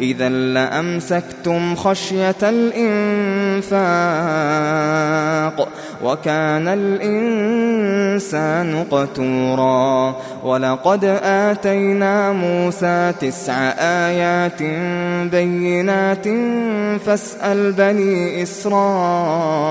إذا لأمسكتم خشية الإنفاق وكان الإنسان قتورا ولقد آتينا موسى تسع آيات بينات فاسأل بني إسرائيل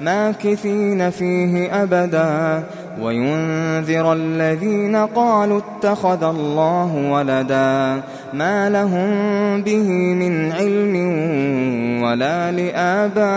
ماكثين فيه أبدا وينذر الذين قالوا اتخذ الله ولدا ما لهم به من علم ولا لآبائهم